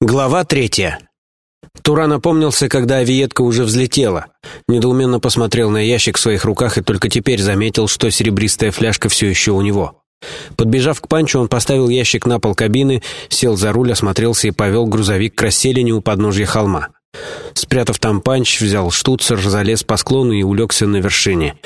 Глава третья. Туран опомнился, когда авиетка уже взлетела. Недоуменно посмотрел на ящик в своих руках и только теперь заметил, что серебристая фляжка все еще у него. Подбежав к Панчу, он поставил ящик на пол кабины, сел за руль, осмотрелся и повел грузовик к расселению у подножья холма. Спрятав там панч, взял штуцер, залез по склону и улегся на вершине.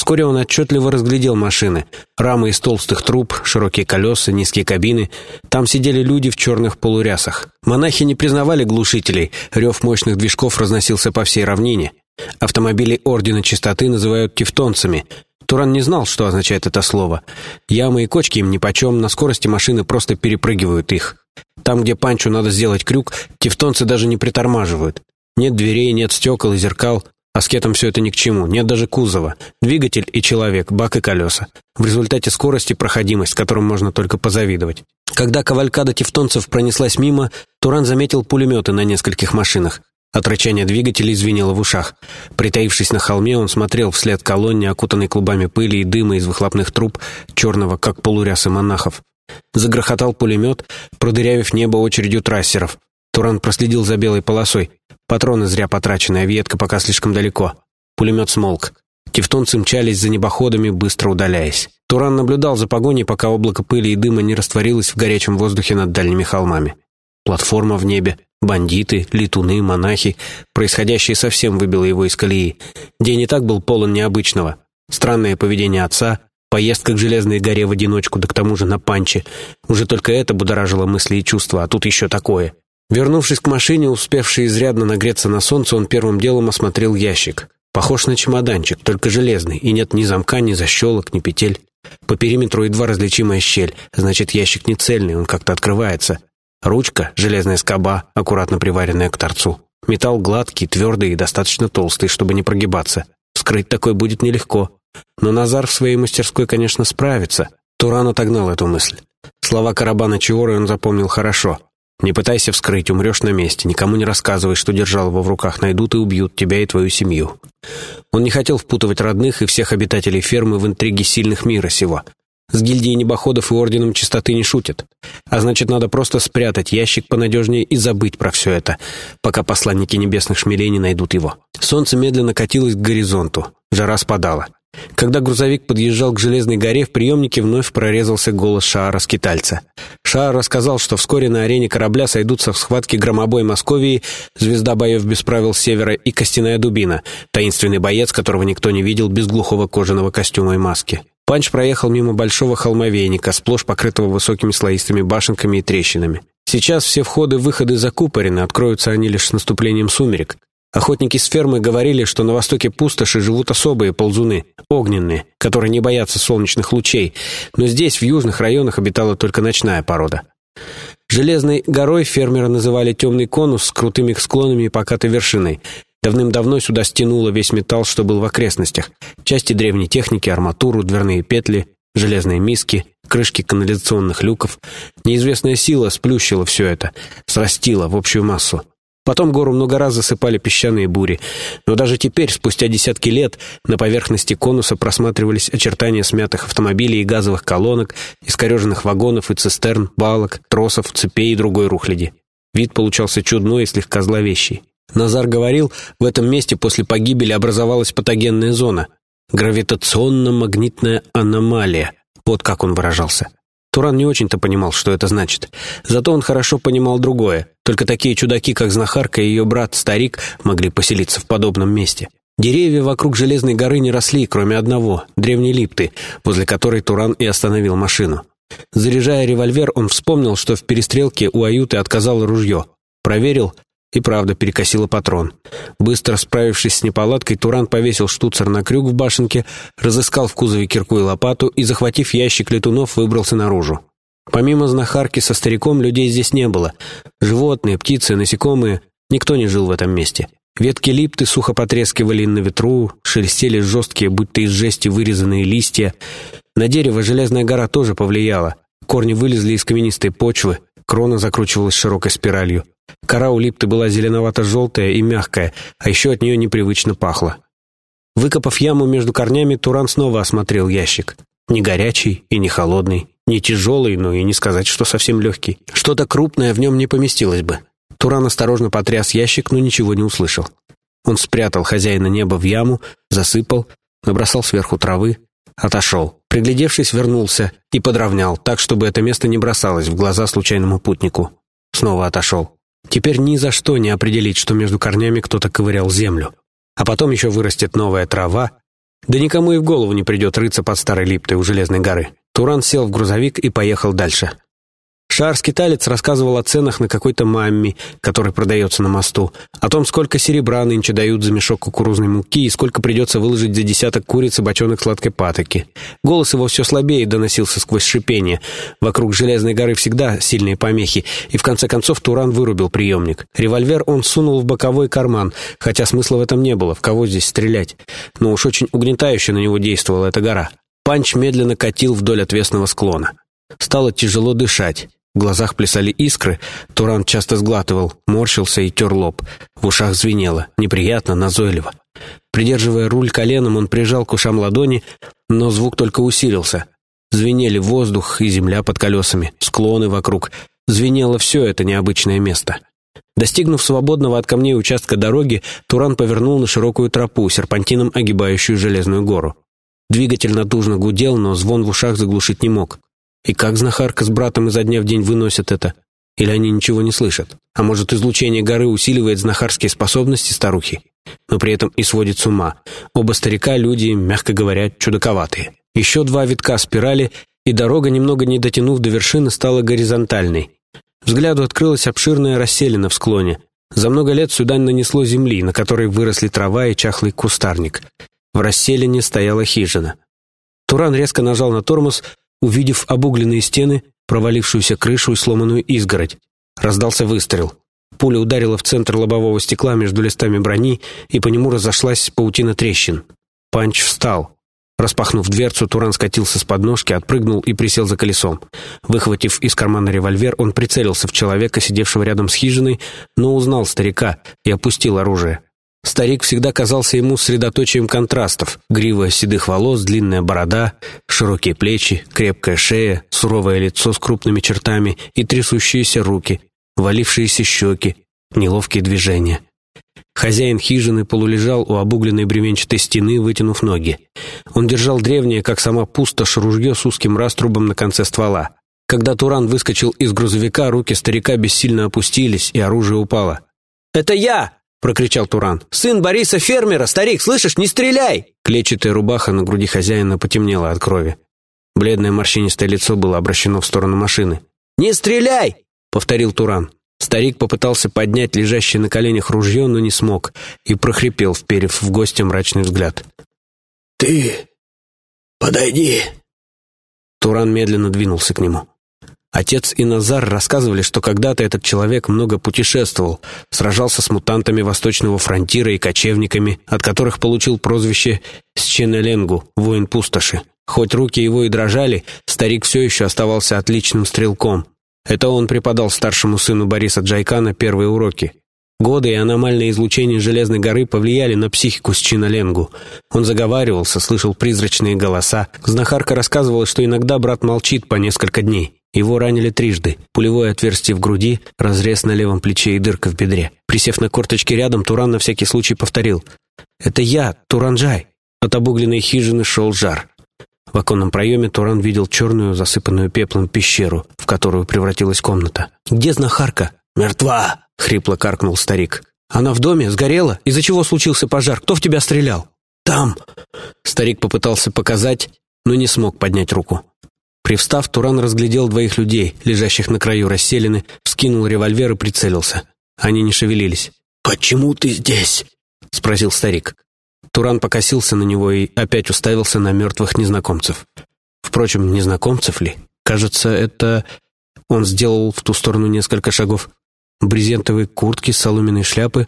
Вскоре он отчетливо разглядел машины. Рамы из толстых труб, широкие колеса, низкие кабины. Там сидели люди в черных полурясах. Монахи не признавали глушителей. Рев мощных движков разносился по всей равнине. Автомобили Ордена Чистоты называют тевтонцами. Туран не знал, что означает это слово. Ямы и кочки им нипочем, на скорости машины просто перепрыгивают их. Там, где Панчу надо сделать крюк, тевтонцы даже не притормаживают. Нет дверей, нет стекол и зеркал. Аскетам все это ни к чему, нет даже кузова. Двигатель и человек, бак и колеса. В результате скорость и проходимость, которым можно только позавидовать. Когда кавалькада тевтонцев пронеслась мимо, Туран заметил пулеметы на нескольких машинах. От рычания двигателей звенело в ушах. Притаившись на холме, он смотрел вслед колонне, окутанной клубами пыли и дыма из выхлопных труб, черного, как полурясы монахов. Загрохотал пулемет, продырявив небо очередью трассеров. Туран проследил за белой полосой. Патроны зря потрачены, а ветка пока слишком далеко. Пулемет смолк. Тевтонцы мчались за небоходами, быстро удаляясь. Туран наблюдал за погоней, пока облако пыли и дыма не растворилось в горячем воздухе над дальними холмами. Платформа в небе, бандиты, летуны, монахи. Происходящее совсем выбило его из колеи. День и так был полон необычного. Странное поведение отца, поездка к Железной горе в одиночку, да к тому же на панче. Уже только это будоражило мысли и чувства, а тут еще такое. Вернувшись к машине, успевший изрядно нагреться на солнце, он первым делом осмотрел ящик. Похож на чемоданчик, только железный, и нет ни замка, ни защелок, ни петель. По периметру едва различимая щель, значит, ящик не цельный, он как-то открывается. Ручка, железная скоба, аккуратно приваренная к торцу. Металл гладкий, твердый и достаточно толстый, чтобы не прогибаться. Вскрыть такой будет нелегко. Но Назар в своей мастерской, конечно, справится. Туран отогнал эту мысль. Слова Карабана Чиоры он запомнил хорошо. Не пытайся вскрыть, умрешь на месте. Никому не рассказывай, что держал его в руках. Найдут и убьют тебя и твою семью. Он не хотел впутывать родных и всех обитателей фермы в интриги сильных мира сего. С гильдией небоходов и орденом чистоты не шутят. А значит, надо просто спрятать ящик понадежнее и забыть про все это, пока посланники небесных шмелей не найдут его. Солнце медленно катилось к горизонту. Жара спадала. Когда грузовик подъезжал к Железной горе, в приемнике вновь прорезался голос Шаара-скитальца. Шаар рассказал, что вскоре на арене корабля сойдутся в схватке громобой Московии, звезда боев без правил Севера и Костяная Дубина, таинственный боец, которого никто не видел без глухого кожаного костюма и маски. Панч проехал мимо большого холмовейника, сплошь покрытого высокими слоистыми башенками и трещинами. Сейчас все входы-выходы закупорены, откроются они лишь с наступлением сумерек. Охотники с фермы говорили, что на востоке пустоши живут особые ползуны, огненные, которые не боятся солнечных лучей, но здесь, в южных районах, обитала только ночная порода. Железной горой фермеры называли темный конус с крутыми склонами и покатой вершиной. Давным-давно сюда стянуло весь металл, что был в окрестностях. Части древней техники, арматуру, дверные петли, железные миски, крышки канализационных люков. Неизвестная сила сплющила все это, срастила в общую массу. Потом гору много раз засыпали песчаные бури. Но даже теперь, спустя десятки лет, на поверхности конуса просматривались очертания смятых автомобилей и газовых колонок, искореженных вагонов и цистерн, балок, тросов, цепей и другой рухляди. Вид получался чудной и слегка зловещий. Назар говорил, в этом месте после погибели образовалась патогенная зона. Гравитационно-магнитная аномалия. Вот как он выражался. Туран не очень-то понимал, что это значит. Зато он хорошо понимал другое. Только такие чудаки, как знахарка и ее брат-старик, могли поселиться в подобном месте. Деревья вокруг Железной горы не росли, кроме одного — древней липты, возле которой Туран и остановил машину. Заряжая револьвер, он вспомнил, что в перестрелке у Аюты отказало ружье. Проверил, и правда перекосило патрон. Быстро справившись с неполадкой, Туран повесил штуцер на крюк в башенке, разыскал в кузове кирку и лопату и, захватив ящик летунов, выбрался наружу. Помимо знахарки со стариком людей здесь не было. Животные, птицы, насекомые — никто не жил в этом месте. Ветки липты сухо потрескивали на ветру, шелестели жесткие, будто из жести вырезанные листья. На дерево железная гора тоже повлияла. Корни вылезли из каменистой почвы, крона закручивалась широкой спиралью. Кора у липты была зеленовато-желтая и мягкая, а еще от нее непривычно пахло. Выкопав яму между корнями, Туран снова осмотрел ящик. Не горячий и не холодный, не тяжелый, но и не сказать, что совсем легкий. Что-то крупное в нем не поместилось бы. Туран осторожно потряс ящик, но ничего не услышал. Он спрятал хозяина неба в яму, засыпал, набросал сверху травы, отошел. Приглядевшись, вернулся и подровнял, так, чтобы это место не бросалось в глаза случайному путнику. Снова отошел. Теперь ни за что не определить, что между корнями кто-то ковырял землю. А потом еще вырастет новая трава. Да никому и в голову не придет рыться под старой липтой у Железной горы. Туран сел в грузовик и поехал дальше. Шар-скиталец рассказывал о ценах на какой-то мамми, который продается на мосту, о том, сколько серебра нынче дают за мешок кукурузной муки и сколько придется выложить за десяток куриц и бочонок сладкой патоки. Голос его все слабее доносился сквозь шипение. Вокруг Железной горы всегда сильные помехи, и в конце концов Туран вырубил приемник. Револьвер он сунул в боковой карман, хотя смысла в этом не было, в кого здесь стрелять. Но уж очень угнетающе на него действовала эта гора. Панч медленно катил вдоль отвесного склона. Стало тяжело дышать. В глазах плясали искры, Туран часто сглатывал, морщился и тер лоб. В ушах звенело, неприятно, назойливо. Придерживая руль коленом, он прижал к ушам ладони, но звук только усилился. Звенели воздух и земля под колесами, склоны вокруг. Звенело все это необычное место. Достигнув свободного от камней участка дороги, Туран повернул на широкую тропу, серпантином огибающую железную гору. Двигатель натужно гудел, но звон в ушах заглушить не мог. И как знахарка с братом изо дня в день выносят это? Или они ничего не слышат? А может, излучение горы усиливает знахарские способности старухи, но при этом и сводит с ума? Оба старика — люди, мягко говоря, чудаковатые. Еще два витка спирали, и дорога, немного не дотянув до вершины, стала горизонтальной. Взгляду открылась обширная расселена в склоне. За много лет сюда нанесло земли, на которой выросли трава и чахлый кустарник. В расселине стояла хижина. Туран резко нажал на тормоз, увидев обугленные стены, провалившуюся крышу и сломанную изгородь. Раздался выстрел. Пуля ударила в центр лобового стекла между листами брони, и по нему разошлась паутина трещин. Панч встал. Распахнув дверцу, Туран скатился с подножки, отпрыгнул и присел за колесом. Выхватив из кармана револьвер, он прицелился в человека, сидевшего рядом с хижиной, но узнал старика и опустил оружие. Старик всегда казался ему средоточием контрастов. Грива седых волос, длинная борода, широкие плечи, крепкая шея, суровое лицо с крупными чертами и трясущиеся руки, валившиеся щеки, неловкие движения. Хозяин хижины полулежал у обугленной бревенчатой стены, вытянув ноги. Он держал древнее, как сама пустошь, ружье с узким раструбом на конце ствола. Когда Туран выскочил из грузовика, руки старика бессильно опустились, и оружие упало. «Это я!» — прокричал Туран. «Сын Бориса фермера! Старик, слышишь, не стреляй!» Клетчатая рубаха на груди хозяина потемнела от крови. Бледное морщинистое лицо было обращено в сторону машины. «Не стреляй!» — повторил Туран. Старик попытался поднять лежащее на коленях ружье, но не смог, и прохрипел, вперев в гостя мрачный взгляд. «Ты подойди!» Туран медленно двинулся к нему. Отец и Назар рассказывали, что когда-то этот человек много путешествовал, сражался с мутантами Восточного фронтира и кочевниками, от которых получил прозвище Сченеленгу, воин пустоши. Хоть руки его и дрожали, старик все еще оставался отличным стрелком. Это он преподал старшему сыну Бориса Джайкана первые уроки. Годы и аномальное излучение Железной горы повлияли на психику Счиналенгу. Он заговаривался, слышал призрачные голоса. Знахарка рассказывала, что иногда брат молчит по несколько дней. Его ранили трижды. Пулевое отверстие в груди, разрез на левом плече и дырка в бедре. Присев на корточки рядом, Туран на всякий случай повторил. «Это я, Туранджай!» От обугленной хижины шел жар. В оконном проеме Туран видел черную, засыпанную пеплом пещеру, в которую превратилась комната. «Где знахарка?» «Мертва!» — хрипло каркнул старик. «Она в доме? Сгорела? Из-за чего случился пожар? Кто в тебя стрелял?» «Там!» Старик попытался показать, но не смог поднять руку. Привстав, Туран разглядел двоих людей, лежащих на краю расселены, вскинул револьвер и прицелился. Они не шевелились. «Почему ты здесь?» — спросил старик. Туран покосился на него и опять уставился на мертвых незнакомцев. Впрочем, незнакомцев ли? Кажется, это... Он сделал в ту сторону несколько шагов. Брезентовые куртки, соломенные шляпы.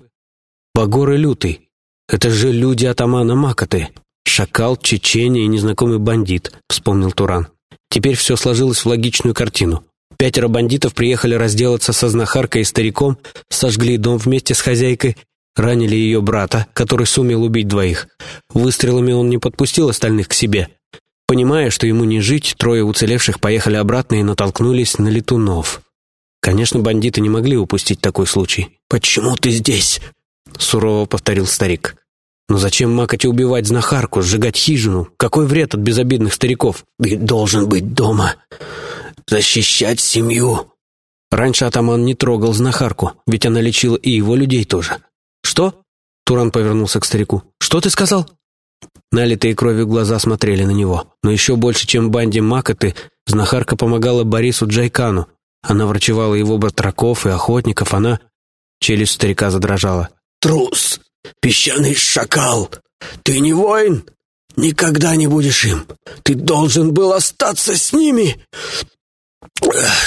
Багор и Лютый. Это же люди атамана Макоты. Шакал, Чечения и незнакомый бандит, вспомнил Туран. Теперь все сложилось в логичную картину. Пятеро бандитов приехали разделаться со знахаркой и стариком, сожгли дом вместе с хозяйкой, ранили ее брата, который сумел убить двоих. Выстрелами он не подпустил остальных к себе. Понимая, что ему не жить, трое уцелевших поехали обратно и натолкнулись на летунов. Конечно, бандиты не могли упустить такой случай. «Почему ты здесь?» — сурово повторил старик. «Но зачем Макоте убивать знахарку, сжигать хижину? Какой вред от безобидных стариков?» «Ты должен быть дома, защищать семью». Раньше атаман не трогал знахарку, ведь она лечила и его людей тоже. «Что?» — Туран повернулся к старику. «Что ты сказал?» Налитые кровью глаза смотрели на него. Но еще больше, чем банде Макоты, знахарка помогала Борису Джайкану, она врачевала его батраков и охотников, она... Челюсть старика задрожала. «Трус! Песчаный шакал! Ты не воин! Никогда не будешь им! Ты должен был остаться с ними!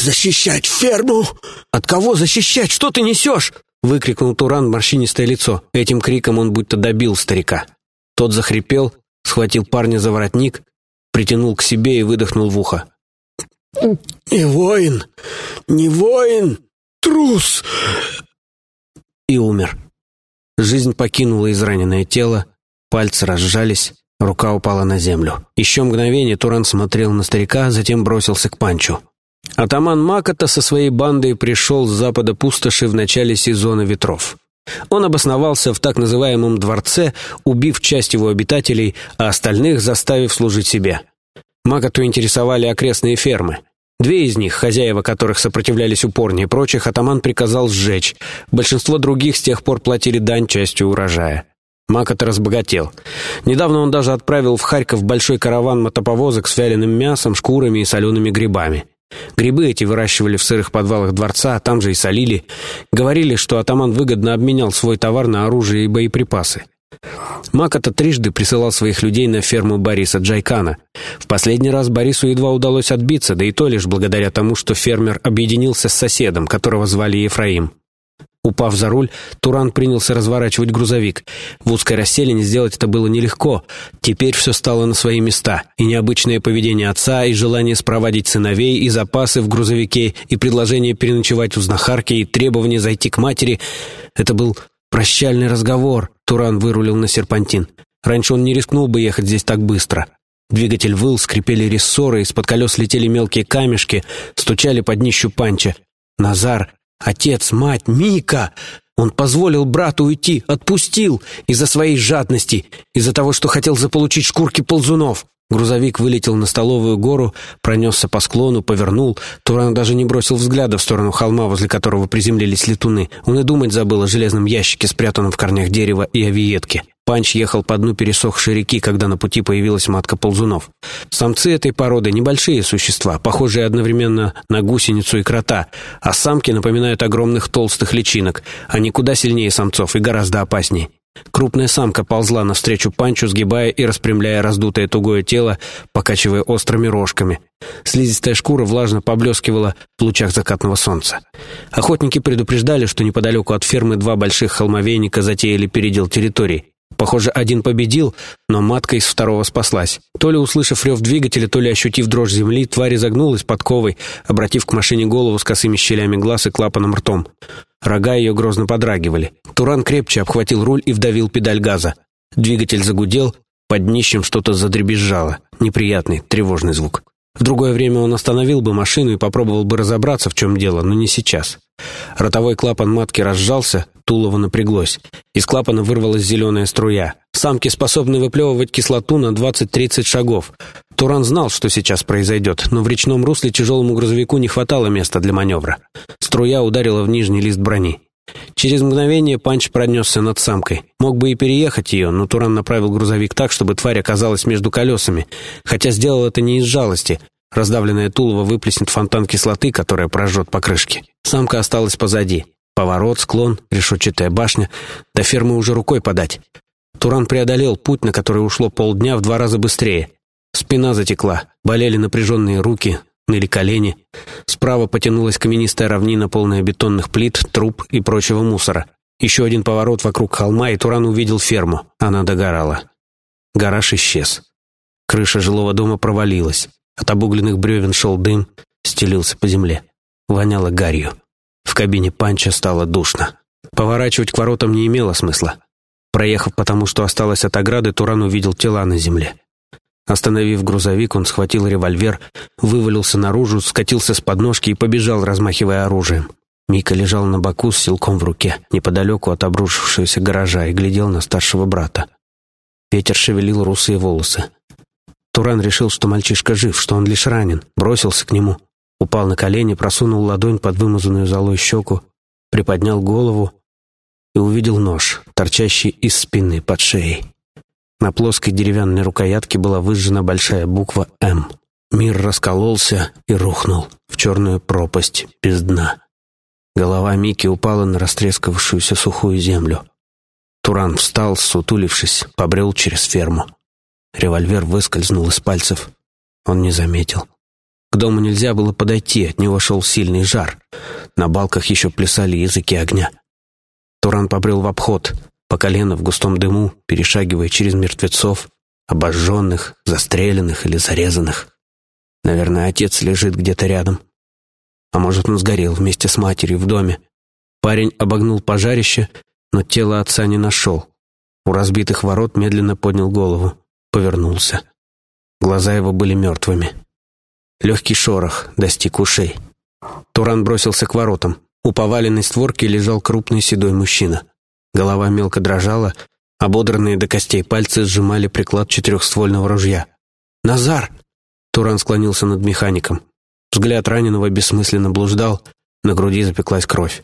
Защищать ферму!» «От кого защищать? Что ты несешь?» выкрикнул Туран морщинистое лицо. Этим криком он будто добил старика. Тот захрипел, схватил парня за воротник, притянул к себе и выдохнул в ухо. «Не воин! Не воин! Трус!» И умер. Жизнь покинула израненное тело, пальцы разжались, рука упала на землю. Еще мгновение Туран смотрел на старика, затем бросился к Панчу. Атаман Макота со своей бандой пришел с запада пустоши в начале сезона ветров. Он обосновался в так называемом дворце, убив часть его обитателей, а остальных заставив служить себе. Макоту интересовали окрестные фермы. Две из них, хозяева которых сопротивлялись упорнее прочих, атаман приказал сжечь. Большинство других с тех пор платили дань частью урожая. Макот разбогател. Недавно он даже отправил в Харьков большой караван мотоповозок с вяленым мясом, шкурами и солеными грибами. Грибы эти выращивали в сырых подвалах дворца, а там же и солили. Говорили, что атаман выгодно обменял свой товар на оружие и боеприпасы. Макота трижды присылал своих людей на ферму Бориса Джайкана. В последний раз Борису едва удалось отбиться, да и то лишь благодаря тому, что фермер объединился с соседом, которого звали Ефраим. Упав за руль, Туран принялся разворачивать грузовик. В узкой расселине сделать это было нелегко. Теперь все стало на свои места. И необычное поведение отца, и желание спровадить сыновей, и запасы в грузовике, и предложение переночевать у знахарки, и требование зайти к матери — это был «Прощальный разговор», — Туран вырулил на серпантин. Раньше он не рискнул бы ехать здесь так быстро. Двигатель выл, скрипели рессоры, из-под колес летели мелкие камешки, стучали под днищу панча. Назар, отец, мать, Мика! Он позволил брату уйти, отпустил из-за своей жадности, из-за того, что хотел заполучить шкурки ползунов. Грузовик вылетел на столовую гору, пронесся по склону, повернул. Туран даже не бросил взгляда в сторону холма, возле которого приземлились летуны. Он и думать забыл о железном ящике, спрятанном в корнях дерева и авиетке. Панч ехал по дну пересохшей реки, когда на пути появилась матка ползунов. Самцы этой породы — небольшие существа, похожие одновременно на гусеницу и крота, а самки напоминают огромных толстых личинок. Они куда сильнее самцов и гораздо опаснее. Крупная самка ползла навстречу панчу, сгибая и распрямляя раздутое тугое тело, покачивая острыми рожками. Слизистая шкура влажно поблескивала в лучах закатного солнца. Охотники предупреждали, что неподалеку от фермы два больших холмовейника затеяли передел территории. Похоже, один победил, но матка из второго спаслась. То ли услышав рев двигателя, то ли ощутив дрожь земли, тварь изогнулась подковой, обратив к машине голову с косыми щелями глаз и клапаном ртом. Рога ее грозно подрагивали. Туран крепче обхватил руль и вдавил педаль газа. Двигатель загудел, под днищем что-то задребезжало. Неприятный, тревожный звук. В другое время он остановил бы машину и попробовал бы разобраться, в чем дело, но не сейчас. Ротовой клапан матки разжался, тулово напряглось. Из клапана вырвалась зеленая струя. Самки способны выплевывать кислоту на 20-30 шагов. Туран знал, что сейчас произойдет, но в речном русле тяжелому грузовику не хватало места для маневра. Струя ударила в нижний лист брони. Через мгновение Панч пронесся над самкой. Мог бы и переехать ее, но Туран направил грузовик так, чтобы тварь оказалась между колесами, хотя сделал это не из жалости. Раздавленное тулово выплеснет фонтан кислоты, которая прожжет покрышки. Самка осталась позади. Поворот, склон, решетчатая башня. До фермы уже рукой подать. Туран преодолел путь, на который ушло полдня в два раза быстрее. Спина затекла, болели напряженные руки, ныли колени. Справа потянулась каменистая равнина, полная бетонных плит, труб и прочего мусора. Еще один поворот вокруг холма, и Туран увидел ферму. Она догорала. Гараж исчез. Крыша жилого дома провалилась. От обугленных бревен шел дым, стелился по земле. Воняло гарью. В кабине панча стало душно. Поворачивать к воротам не имело смысла. Проехав потому, что осталось от ограды, Туран увидел тела на земле. Остановив грузовик, он схватил револьвер, вывалился наружу, скатился с подножки и побежал, размахивая оружием. Мика лежал на боку с силком в руке, неподалеку от обрушившегося гаража, и глядел на старшего брата. Ветер шевелил русые волосы. Туран решил, что мальчишка жив, что он лишь ранен, бросился к нему, упал на колени, просунул ладонь под вымазанную золой щеку, приподнял голову и увидел нож, торчащий из спины под шеей. На плоской деревянной рукоятке была выжжена большая буква «М». Мир раскололся и рухнул в черную пропасть без дна. Голова Мики упала на растрескавшуюся сухую землю. Туран встал, сутулившись, побрел через ферму. Револьвер выскользнул из пальцев. Он не заметил. К дому нельзя было подойти, от него шел сильный жар. На балках еще плясали языки огня. Туран побрел в обход, по колено в густом дыму, перешагивая через мертвецов, обожженных, застреленных или зарезанных. Наверное, отец лежит где-то рядом. А может, он сгорел вместе с матерью в доме. Парень обогнул пожарище, но тело отца не нашел. У разбитых ворот медленно поднял голову, повернулся. Глаза его были мертвыми. Легкий шорох достиг ушей. Туран бросился к воротам. У поваленной створки лежал крупный седой мужчина. Голова мелко дрожала, ободранные до костей пальцы сжимали приклад четырехствольного ружья. «Назар!» Туран склонился над механиком. Взгляд раненого бессмысленно блуждал, на груди запеклась кровь.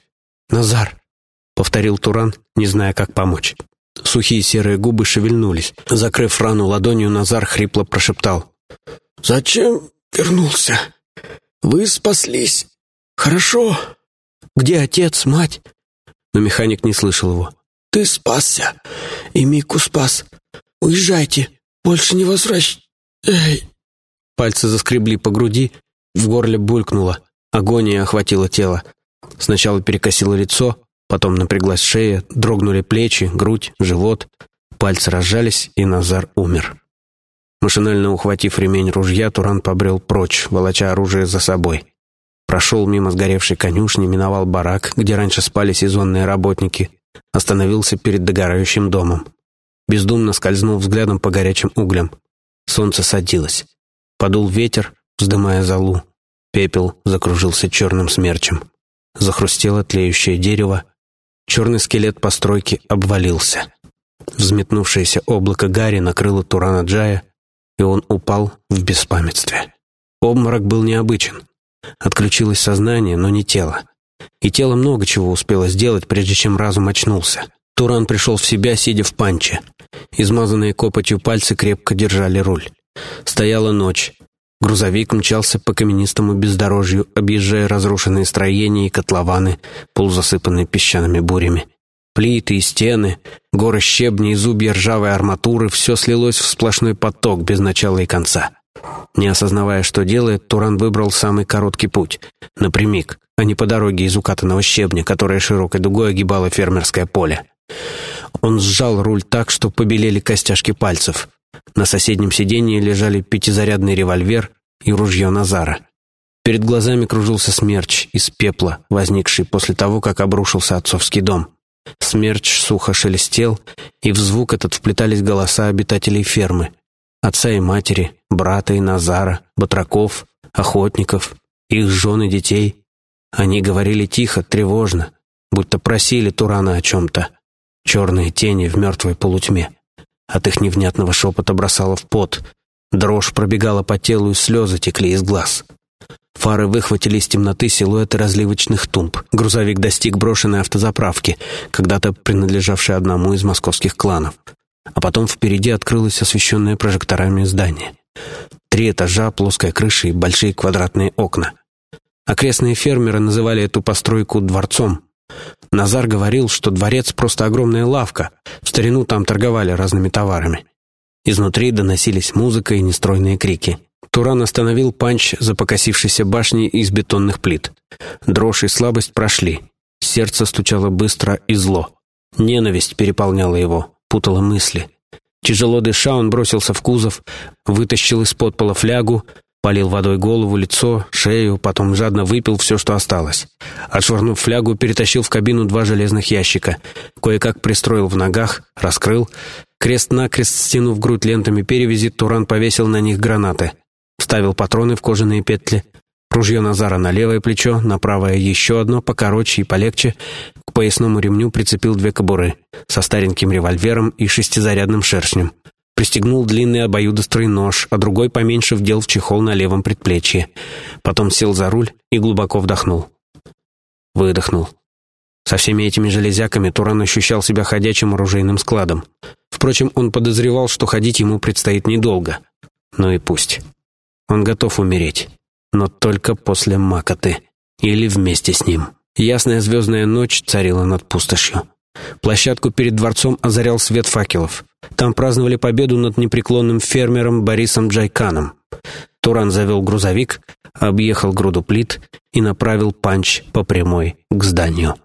«Назар!» — повторил Туран, не зная, как помочь. Сухие серые губы шевельнулись. Закрыв рану ладонью, Назар хрипло прошептал. «Зачем вернулся? Вы спаслись. Хорошо. Где отец, мать?» Но механик не слышал его. Ты спасся, и Мику спас. Уезжайте, больше не возвращ... Эй!» Пальцы заскребли по груди, в горле булькнуло. Агония охватила тело. Сначала перекосило лицо, потом напряглась шея, дрогнули плечи, грудь, живот. Пальцы разжались, и Назар умер. Машинально ухватив ремень ружья, Туран побрел прочь, волоча оружие за собой. Прошел мимо сгоревшей конюшни, миновал барак, где раньше спали сезонные работники, Остановился перед догорающим домом. Бездумно скользнул взглядом по горячим углям. Солнце садилось. Подул ветер, вздымая золу. Пепел закружился черным смерчем. Захрустело тлеющее дерево. Черный скелет постройки обвалился. Взметнувшееся облако гари накрыло Турана Джая, и он упал в беспамятстве. Обморок был необычен. Отключилось сознание, но не тело. И тело много чего успело сделать, прежде чем разум очнулся. Туран пришел в себя, сидя в панче. Измазанные копотью пальцы крепко держали руль. Стояла ночь. Грузовик мчался по каменистому бездорожью, объезжая разрушенные строения и котлованы, полузасыпанные песчаными бурями. Плиты и стены, горы щебня и зубья ржавой арматуры — все слилось в сплошной поток без начала и конца. Не осознавая, что делает, Туран выбрал самый короткий путь — напрямик, а не по дороге из укатанного щебня, которая широкой дугой огибала фермерское поле. Он сжал руль так, что побелели костяшки пальцев. На соседнем сиденье лежали пятизарядный револьвер и ружье Назара. Перед глазами кружился смерч из пепла, возникший после того, как обрушился отцовский дом. Смерч сухо шелестел, и в звук этот вплетались голоса обитателей фермы. Отца и матери, брата и Назара, батраков, охотников, их жен и детей, они говорили тихо, тревожно, будто просили Турана о чем-то. Черные тени в мертвой полутьме. От их невнятного шепота бросало в пот. Дрожь пробегала по телу, и слезы текли из глаз. Фары выхватили из темноты силуэты разливочных тумб. Грузовик достиг брошенной автозаправки, когда-то принадлежавшей одному из московских кланов. А потом впереди открылось освещенное прожекторами здание. Три этажа, плоская крыша и большие квадратные окна. Окрестные фермеры называли эту постройку дворцом. Назар говорил, что дворец просто огромная лавка. В старину там торговали разными товарами. Изнутри доносились музыка и нестройные крики. Туран остановил панч за покосившейся башней из бетонных плит. Дрожь и слабость прошли. Сердце стучало быстро и зло. Ненависть переполняла его, путала мысли. Тяжело дыша, он бросился в кузов, вытащил из-под пола флягу, Полил водой голову, лицо, шею, потом жадно выпил все, что осталось. Отшвырнув флягу, перетащил в кабину два железных ящика. Кое-как пристроил в ногах, раскрыл. Крест-накрест стянув грудь лентами перевязи, Туран повесил на них гранаты. Вставил патроны в кожаные петли. Ружье Назара на левое плечо, на правое еще одно, покороче и полегче. К поясному ремню прицепил две кобуры со стареньким револьвером и шестизарядным шершнем. Пристегнул длинный обоюдострый нож, а другой поменьше вдел в чехол на левом предплечье. Потом сел за руль и глубоко вдохнул. Выдохнул. Со всеми этими железяками Туран ощущал себя ходячим оружейным складом. Впрочем, он подозревал, что ходить ему предстоит недолго. Ну и пусть. Он готов умереть. Но только после Макоты. Или вместе с ним. Ясная звездная ночь царила над пустошью. Площадку перед дворцом озарял свет факелов. Там праздновали победу над непреклонным фермером Борисом Джайканом. Туран завел грузовик, объехал груду плит и направил панч по прямой к зданию.